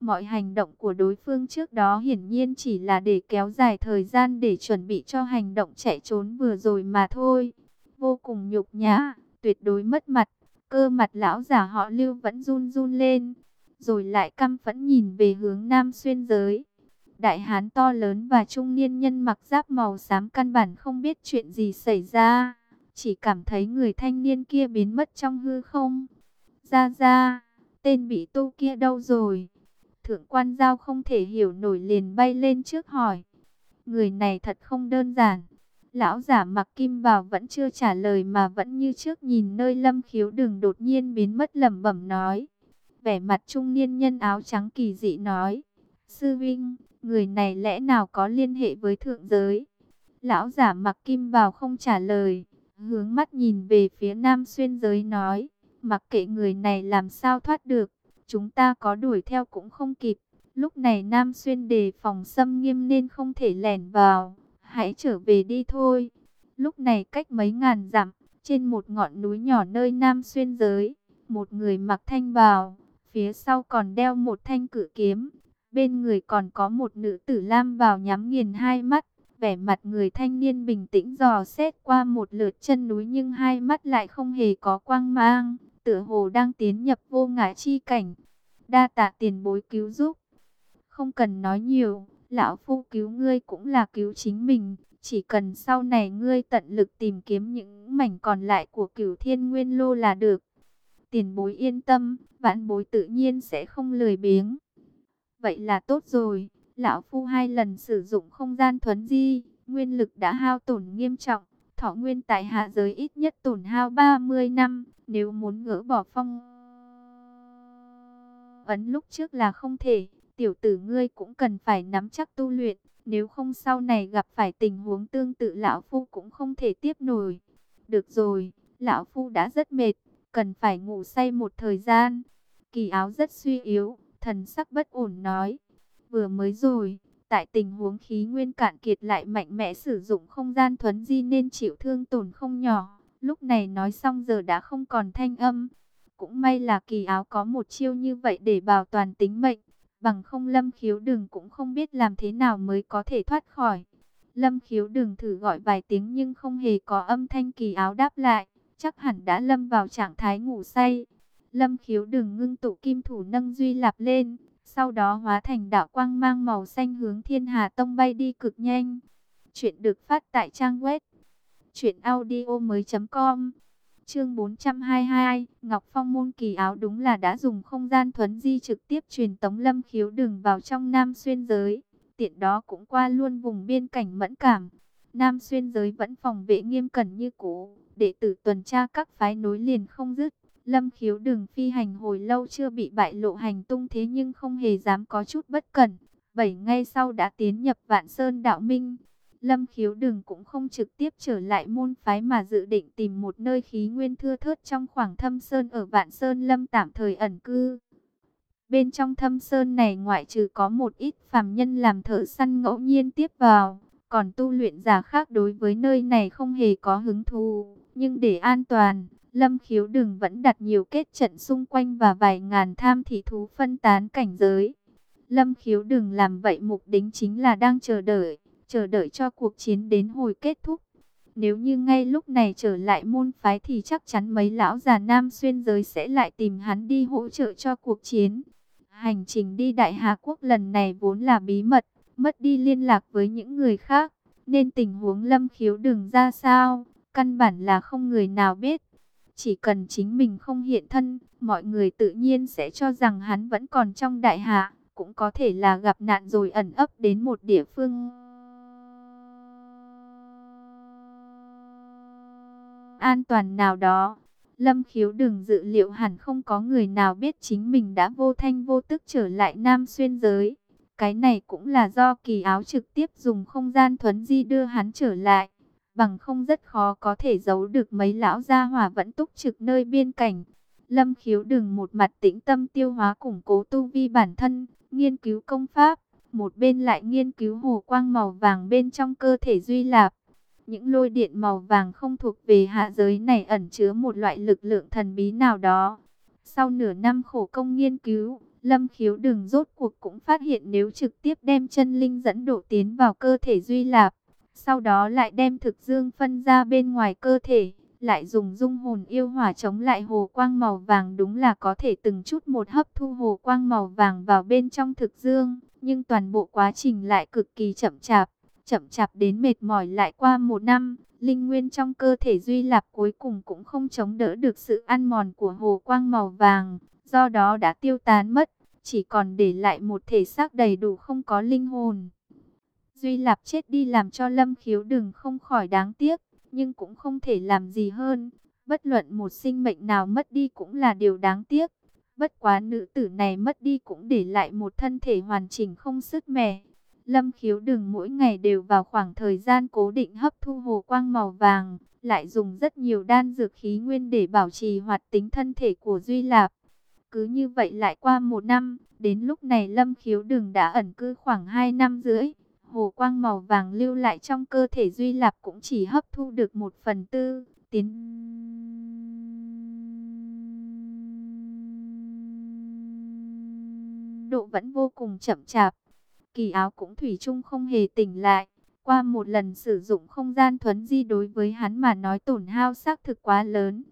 Mọi hành động của đối phương trước đó hiển nhiên chỉ là để kéo dài thời gian để chuẩn bị cho hành động chạy trốn vừa rồi mà thôi. Vô cùng nhục nhã, tuyệt đối mất mặt. Cơ mặt lão giả họ lưu vẫn run run lên, rồi lại căm phẫn nhìn về hướng nam xuyên giới. Đại hán to lớn và trung niên nhân mặc giáp màu xám căn bản không biết chuyện gì xảy ra. Chỉ cảm thấy người thanh niên kia biến mất trong hư không. Ra ra, tên bị tu kia đâu rồi? Thượng quan giao không thể hiểu nổi liền bay lên trước hỏi. Người này thật không đơn giản. Lão giả mặc kim bào vẫn chưa trả lời mà vẫn như trước nhìn nơi lâm khiếu đường đột nhiên biến mất lẩm bẩm nói. Vẻ mặt trung niên nhân áo trắng kỳ dị nói. Sư Vinh, người này lẽ nào có liên hệ với thượng giới? Lão giả mặc kim bào không trả lời, hướng mắt nhìn về phía nam xuyên giới nói. Mặc kệ người này làm sao thoát được, chúng ta có đuổi theo cũng không kịp. Lúc này Nam Xuyên đề phòng xâm nghiêm nên không thể lẻn vào hãy trở về đi thôi. Lúc này cách mấy ngàn dặm, trên một ngọn núi nhỏ nơi Nam Xuyên giới, một người mặc thanh bào, phía sau còn đeo một thanh cử kiếm, bên người còn có một nữ tử lam bào nhắm nghiền hai mắt, vẻ mặt người thanh niên bình tĩnh dò xét qua một lượt chân núi nhưng hai mắt lại không hề có quang mang, tựa hồ đang tiến nhập vô ngã chi cảnh. Đa tạ tiền bối cứu giúp. Không cần nói nhiều, lão phu cứu ngươi cũng là cứu chính mình. Chỉ cần sau này ngươi tận lực tìm kiếm những mảnh còn lại của cửu thiên nguyên lô là được. Tiền bối yên tâm, vãn bối tự nhiên sẽ không lười biếng. Vậy là tốt rồi, lão phu hai lần sử dụng không gian thuấn di, nguyên lực đã hao tổn nghiêm trọng. Thọ nguyên tại hạ giới ít nhất tổn hao 30 năm, nếu muốn gỡ bỏ phong ấn lúc trước là không thể tiểu tử ngươi cũng cần phải nắm chắc tu luyện, nếu không sau này gặp phải tình huống tương tự lão phu cũng không thể tiếp nổi. Được rồi, lão phu đã rất mệt, cần phải ngủ say một thời gian. Kỳ áo rất suy yếu, thần sắc bất ổn nói. Vừa mới rồi, tại tình huống khí nguyên cạn kiệt lại mạnh mẽ sử dụng không gian thuấn di nên chịu thương tổn không nhỏ. Lúc này nói xong giờ đã không còn thanh âm. Cũng may là kỳ áo có một chiêu như vậy để bảo toàn tính mệnh. Bằng không lâm khiếu đừng cũng không biết làm thế nào mới có thể thoát khỏi. Lâm khiếu đừng thử gọi vài tiếng nhưng không hề có âm thanh kỳ áo đáp lại. Chắc hẳn đã lâm vào trạng thái ngủ say. Lâm khiếu đừng ngưng tụ kim thủ nâng duy lạp lên. Sau đó hóa thành đạo quang mang màu xanh hướng thiên hà tông bay đi cực nhanh. Chuyện được phát tại trang web. Chuyện audio mới.com Chương 422, Ngọc Phong môn kỳ áo đúng là đã dùng không gian thuấn di trực tiếp truyền tống lâm khiếu đường vào trong Nam Xuyên giới. Tiện đó cũng qua luôn vùng biên cảnh mẫn cảm. Nam Xuyên giới vẫn phòng vệ nghiêm cẩn như cũ, đệ tử tuần tra các phái nối liền không dứt. Lâm khiếu đường phi hành hồi lâu chưa bị bại lộ hành tung thế nhưng không hề dám có chút bất cẩn. bảy ngay sau đã tiến nhập Vạn Sơn Đạo Minh. Lâm khiếu Đường cũng không trực tiếp trở lại môn phái mà dự định tìm một nơi khí nguyên thưa thớt trong khoảng thâm sơn ở Vạn Sơn Lâm tạm thời ẩn cư. Bên trong thâm sơn này ngoại trừ có một ít phàm nhân làm thợ săn ngẫu nhiên tiếp vào, còn tu luyện giả khác đối với nơi này không hề có hứng thú. Nhưng để an toàn, Lâm khiếu đừng vẫn đặt nhiều kết trận xung quanh và vài ngàn tham thị thú phân tán cảnh giới. Lâm khiếu đừng làm vậy mục đích chính là đang chờ đợi, chờ đợi cho cuộc chiến đến hồi kết thúc. Nếu như ngay lúc này trở lại môn phái thì chắc chắn mấy lão già nam xuyên giới sẽ lại tìm hắn đi hỗ trợ cho cuộc chiến. Hành trình đi Đại Hà Quốc lần này vốn là bí mật, mất đi liên lạc với những người khác, nên tình huống lâm khiếu Đường ra sao, căn bản là không người nào biết. Chỉ cần chính mình không hiện thân, mọi người tự nhiên sẽ cho rằng hắn vẫn còn trong đại hạ, cũng có thể là gặp nạn rồi ẩn ấp đến một địa phương. An toàn nào đó, Lâm khiếu đừng dự liệu hẳn không có người nào biết chính mình đã vô thanh vô tức trở lại Nam Xuyên giới. Cái này cũng là do kỳ áo trực tiếp dùng không gian thuấn di đưa hắn trở lại bằng không rất khó có thể giấu được mấy lão gia hỏa vẫn túc trực nơi biên cảnh. Lâm khiếu đừng một mặt tĩnh tâm tiêu hóa củng cố tu vi bản thân, nghiên cứu công pháp, một bên lại nghiên cứu hồ quang màu vàng bên trong cơ thể Duy Lạp. Những lôi điện màu vàng không thuộc về hạ giới này ẩn chứa một loại lực lượng thần bí nào đó. Sau nửa năm khổ công nghiên cứu, Lâm khiếu đừng rốt cuộc cũng phát hiện nếu trực tiếp đem chân linh dẫn độ tiến vào cơ thể Duy Lạp, sau đó lại đem thực dương phân ra bên ngoài cơ thể, lại dùng dung hồn yêu hỏa chống lại hồ quang màu vàng đúng là có thể từng chút một hấp thu hồ quang màu vàng vào bên trong thực dương, nhưng toàn bộ quá trình lại cực kỳ chậm chạp, chậm chạp đến mệt mỏi lại qua một năm, linh nguyên trong cơ thể Duy Lạp cuối cùng cũng không chống đỡ được sự ăn mòn của hồ quang màu vàng, do đó đã tiêu tán mất, chỉ còn để lại một thể xác đầy đủ không có linh hồn. Duy Lạp chết đi làm cho Lâm Khiếu đừng không khỏi đáng tiếc, nhưng cũng không thể làm gì hơn. Bất luận một sinh mệnh nào mất đi cũng là điều đáng tiếc. Bất quá nữ tử này mất đi cũng để lại một thân thể hoàn chỉnh không sứt mẻ. Lâm khiếu đừng mỗi ngày đều vào khoảng thời gian cố định hấp thu hồ quang màu vàng, lại dùng rất nhiều đan dược khí nguyên để bảo trì hoạt tính thân thể của Duy Lạp. Cứ như vậy lại qua một năm, đến lúc này Lâm khiếu đường đã ẩn cư khoảng hai năm rưỡi hồ quang màu vàng lưu lại trong cơ thể Duy Lạp cũng chỉ hấp thu được một phần tư, tiến độ vẫn vô cùng chậm chạp. Kỳ áo cũng thủy chung không hề tỉnh lại. Qua một lần sử dụng không gian thuấn di đối với hắn mà nói tổn hao xác thực quá lớn.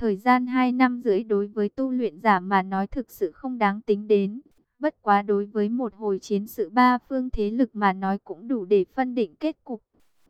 Thời gian 2 năm rưỡi đối với tu luyện giả mà nói thực sự không đáng tính đến. Bất quá đối với một hồi chiến sự ba phương thế lực mà nói cũng đủ để phân định kết cục.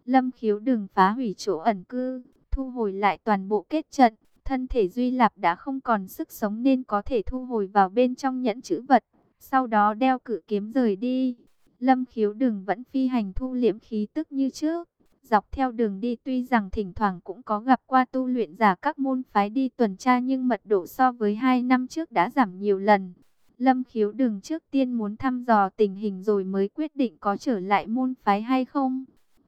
Lâm khiếu đừng phá hủy chỗ ẩn cư, thu hồi lại toàn bộ kết trận. Thân thể Duy Lạp đã không còn sức sống nên có thể thu hồi vào bên trong nhẫn chữ vật. Sau đó đeo cử kiếm rời đi. Lâm khiếu đừng vẫn phi hành thu liễm khí tức như trước. Dọc theo đường đi, tuy rằng thỉnh thoảng cũng có gặp qua tu luyện giả các môn phái đi tuần tra nhưng mật độ so với hai năm trước đã giảm nhiều lần. Lâm khiếu đường trước tiên muốn thăm dò tình hình rồi mới quyết định có trở lại môn phái hay không.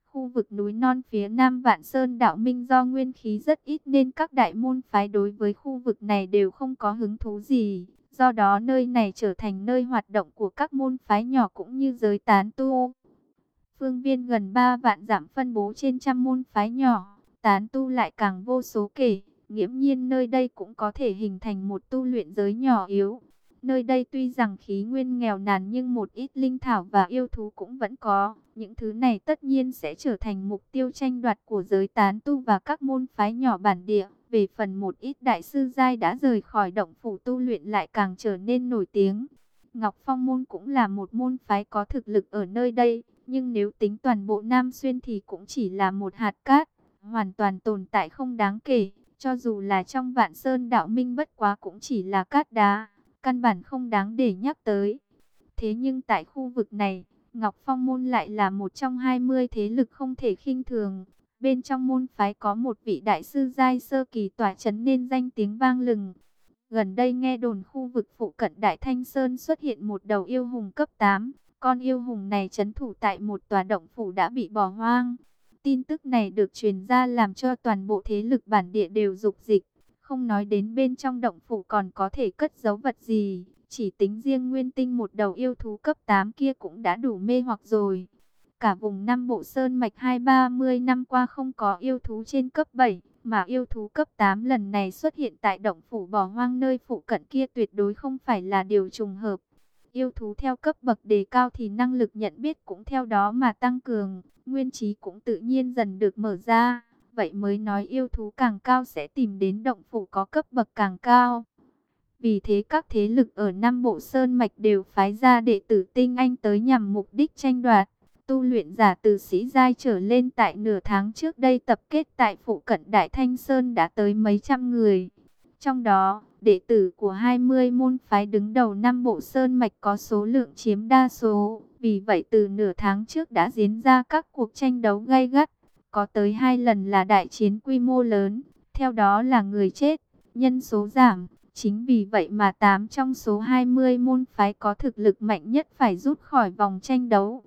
Khu vực núi non phía nam Vạn Sơn Đạo Minh do nguyên khí rất ít nên các đại môn phái đối với khu vực này đều không có hứng thú gì. Do đó nơi này trở thành nơi hoạt động của các môn phái nhỏ cũng như giới tán tu. Phương viên gần 3 vạn giảm phân bố trên trăm môn phái nhỏ, tán tu lại càng vô số kể. Nghiễm nhiên nơi đây cũng có thể hình thành một tu luyện giới nhỏ yếu Nơi đây tuy rằng khí nguyên nghèo nàn nhưng một ít linh thảo và yêu thú cũng vẫn có. Những thứ này tất nhiên sẽ trở thành mục tiêu tranh đoạt của giới tán tu và các môn phái nhỏ bản địa. Về phần một ít đại sư giai đã rời khỏi động phủ tu luyện lại càng trở nên nổi tiếng. Ngọc Phong môn cũng là một môn phái có thực lực ở nơi đây, nhưng nếu tính toàn bộ Nam Xuyên thì cũng chỉ là một hạt cát, hoàn toàn tồn tại không đáng kể, cho dù là trong vạn sơn đạo minh bất quá cũng chỉ là cát đá căn bản không đáng để nhắc tới. Thế nhưng tại khu vực này, Ngọc Phong môn lại là một trong 20 thế lực không thể khinh thường. Bên trong môn phái có một vị đại sư giai sơ kỳ tỏa chấn nên danh tiếng vang lừng. Gần đây nghe đồn khu vực phụ cận Đại Thanh Sơn xuất hiện một đầu yêu hùng cấp 8, con yêu hùng này trấn thủ tại một tòa động phủ đã bị bỏ hoang. Tin tức này được truyền ra làm cho toàn bộ thế lực bản địa đều dục dịch. Không nói đến bên trong động phủ còn có thể cất giấu vật gì. Chỉ tính riêng nguyên tinh một đầu yêu thú cấp 8 kia cũng đã đủ mê hoặc rồi. Cả vùng Nam Bộ Sơn Mạch hai ba mươi năm qua không có yêu thú trên cấp 7, mà yêu thú cấp 8 lần này xuất hiện tại động phủ bỏ hoang nơi phụ cận kia tuyệt đối không phải là điều trùng hợp. Yêu thú theo cấp bậc đề cao thì năng lực nhận biết cũng theo đó mà tăng cường, nguyên trí cũng tự nhiên dần được mở ra. Vậy mới nói yêu thú càng cao sẽ tìm đến động phủ có cấp bậc càng cao. Vì thế các thế lực ở Nam Bộ Sơn Mạch đều phái ra đệ tử tinh anh tới nhằm mục đích tranh đoạt. Tu luyện giả từ sĩ giai trở lên tại nửa tháng trước đây tập kết tại phụ cận Đại Thanh Sơn đã tới mấy trăm người. Trong đó, đệ tử của 20 môn phái đứng đầu năm bộ Sơn Mạch có số lượng chiếm đa số. Vì vậy từ nửa tháng trước đã diễn ra các cuộc tranh đấu gay gắt. Có tới hai lần là đại chiến quy mô lớn, theo đó là người chết, nhân số giảm. Chính vì vậy mà 8 trong số 20 môn phái có thực lực mạnh nhất phải rút khỏi vòng tranh đấu.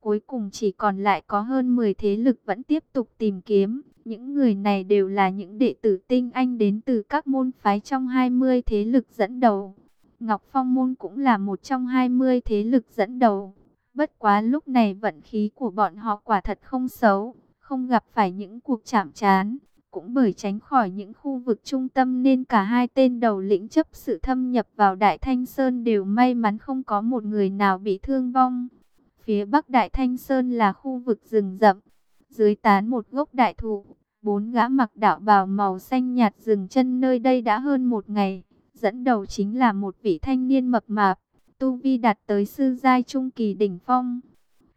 Cuối cùng chỉ còn lại có hơn 10 thế lực vẫn tiếp tục tìm kiếm. Những người này đều là những đệ tử tinh anh đến từ các môn phái trong 20 thế lực dẫn đầu. Ngọc Phong môn cũng là một trong 20 thế lực dẫn đầu. Bất quá lúc này vận khí của bọn họ quả thật không xấu, không gặp phải những cuộc chạm trán. Cũng bởi tránh khỏi những khu vực trung tâm nên cả hai tên đầu lĩnh chấp sự thâm nhập vào Đại Thanh Sơn đều may mắn không có một người nào bị thương vong. Phía bắc Đại Thanh Sơn là khu vực rừng rậm. Dưới tán một gốc đại thụ, bốn gã mặc đạo bào màu xanh nhạt dừng chân nơi đây đã hơn một ngày. Dẫn đầu chính là một vị thanh niên mập mạp, tu vi đạt tới sư giai trung kỳ đỉnh phong.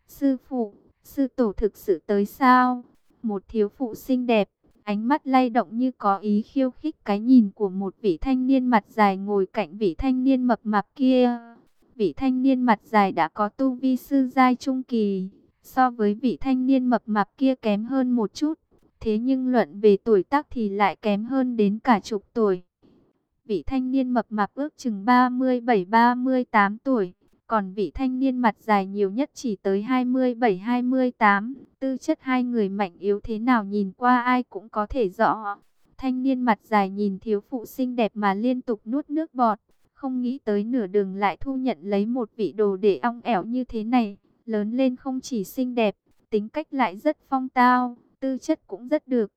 Sư phụ, sư tổ thực sự tới sao? Một thiếu phụ xinh đẹp, ánh mắt lay động như có ý khiêu khích cái nhìn của một vị thanh niên mặt dài ngồi cạnh vị thanh niên mập mạp kia vị thanh niên mặt dài đã có tu vi sư giai trung kỳ, so với vị thanh niên mập mạp kia kém hơn một chút, thế nhưng luận về tuổi tác thì lại kém hơn đến cả chục tuổi. Vị thanh niên mập mạp ước chừng 37-38 tuổi, còn vị thanh niên mặt dài nhiều nhất chỉ tới 27-28, tư chất hai người mạnh yếu thế nào nhìn qua ai cũng có thể rõ. Thanh niên mặt dài nhìn thiếu phụ xinh đẹp mà liên tục nuốt nước bọt, không nghĩ tới nửa đường lại thu nhận lấy một vị đồ để ong ẻo như thế này. Lớn lên không chỉ xinh đẹp, tính cách lại rất phong tao, tư chất cũng rất được.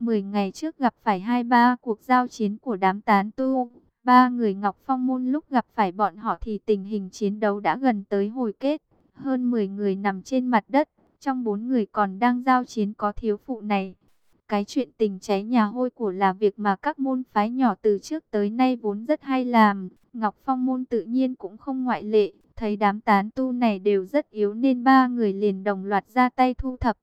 Mười ngày trước gặp phải hai ba cuộc giao chiến của đám tán tu. Ba người Ngọc Phong môn lúc gặp phải bọn họ thì tình hình chiến đấu đã gần tới hồi kết. Hơn 10 người nằm trên mặt đất, trong bốn người còn đang giao chiến có thiếu phụ này. Cái chuyện tình cháy nhà hôi của là việc mà các môn phái nhỏ từ trước tới nay vốn rất hay làm. Ngọc Phong môn tự nhiên cũng không ngoại lệ. Thấy đám tán tu này đều rất yếu nên ba người liền đồng loạt ra tay thu thập.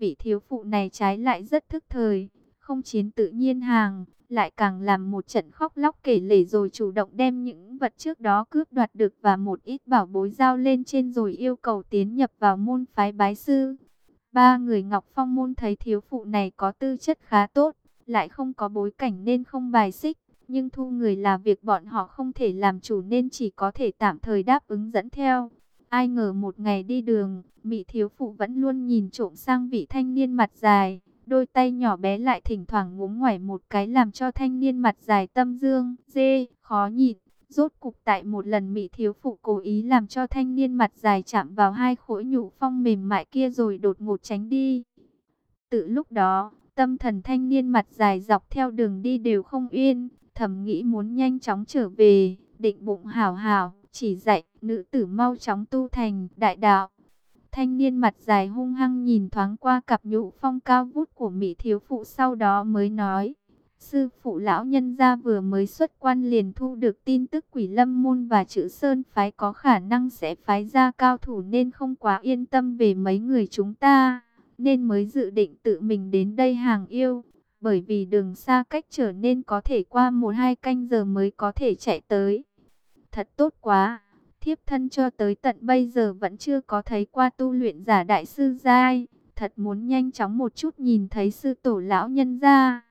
Vị thiếu phụ này trái lại rất thức thời, không chiến tự nhiên hàng, lại càng làm một trận khóc lóc kể lể rồi chủ động đem những vật trước đó cướp đoạt được và một ít bảo bối giao lên trên rồi yêu cầu tiến nhập vào môn phái bái sư. Ba người Ngọc Phong môn thấy thiếu phụ này có tư chất khá tốt, lại không có bối cảnh nên không bài xích, nhưng thu người là việc bọn họ không thể làm chủ nên chỉ có thể tạm thời đáp ứng dẫn theo. Ai ngờ một ngày đi đường, Mỹ thiếu phụ vẫn luôn nhìn trộm sang vị thanh niên mặt dài, đôi tay nhỏ bé lại thỉnh thoảng ngúng ngoài một cái làm cho thanh niên mặt dài tâm dương, dê, khó nhịn. Rốt cục tại một lần Mỹ thiếu phụ cố ý làm cho thanh niên mặt dài chạm vào hai khối nhũ phong mềm mại kia rồi đột ngột tránh đi. Từ lúc đó, tâm thần thanh niên mặt dài dọc theo đường đi đều không yên, thầm nghĩ muốn nhanh chóng trở về, định bụng hảo hảo, chỉ dạy nữ tử mau chóng tu thành đại đạo. Thanh niên mặt dài hung hăng nhìn thoáng qua cặp nhũ phong cao vút của Mỹ thiếu phụ sau đó mới nói, Sư phụ lão nhân gia vừa mới xuất quan liền thu được tin tức quỷ lâm môn và chữ sơn phái có khả năng sẽ phái ra cao thủ nên không quá yên tâm về mấy người chúng ta. Nên mới dự định tự mình đến đây hàng yêu. Bởi vì đường xa cách trở nên có thể qua một hai canh giờ mới có thể chạy tới. Thật tốt quá. Thiếp thân cho tới tận bây giờ vẫn chưa có thấy qua tu luyện giả đại sư giai. Thật muốn nhanh chóng một chút nhìn thấy sư tổ lão nhân gia.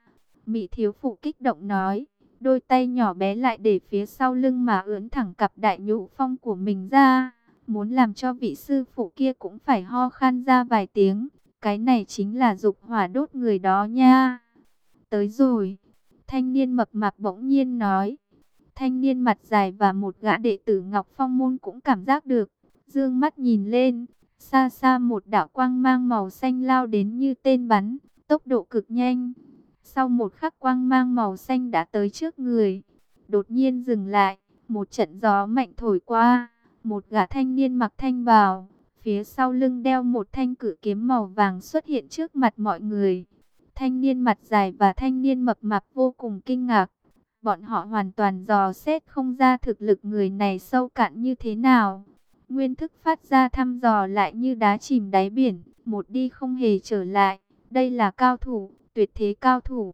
Mỹ thiếu phụ kích động nói, đôi tay nhỏ bé lại để phía sau lưng mà ưỡn thẳng cặp đại nhũ phong của mình ra. muốn làm cho vị sư phụ kia cũng phải ho khan ra vài tiếng. Cái này chính là dục hỏa đốt người đó nha. Tới rồi. Thanh niên mập mạp bỗng nhiên nói. Thanh niên mặt dài và một gã đệ tử Ngọc Phong Môn cũng cảm giác được. Dương mắt nhìn lên. Xa xa một đạo quang mang màu xanh lao đến như tên bắn. Tốc độ cực nhanh. Sau một khắc quang mang màu xanh đã tới trước người. Đột nhiên dừng lại. Một trận gió mạnh thổi qua. Một gã thanh niên mặc thanh bào. Phía sau lưng đeo một thanh cử kiếm màu vàng xuất hiện trước mặt mọi người. Thanh niên mặt dài và thanh niên mập mạp vô cùng kinh ngạc. Bọn họ hoàn toàn dò xét không ra thực lực người này sâu cạn như thế nào. Nguyên thức phát ra thăm dò lại như đá chìm đáy biển, một đi không hề trở lại. Đây là cao thủ, tuyệt thế cao thủ.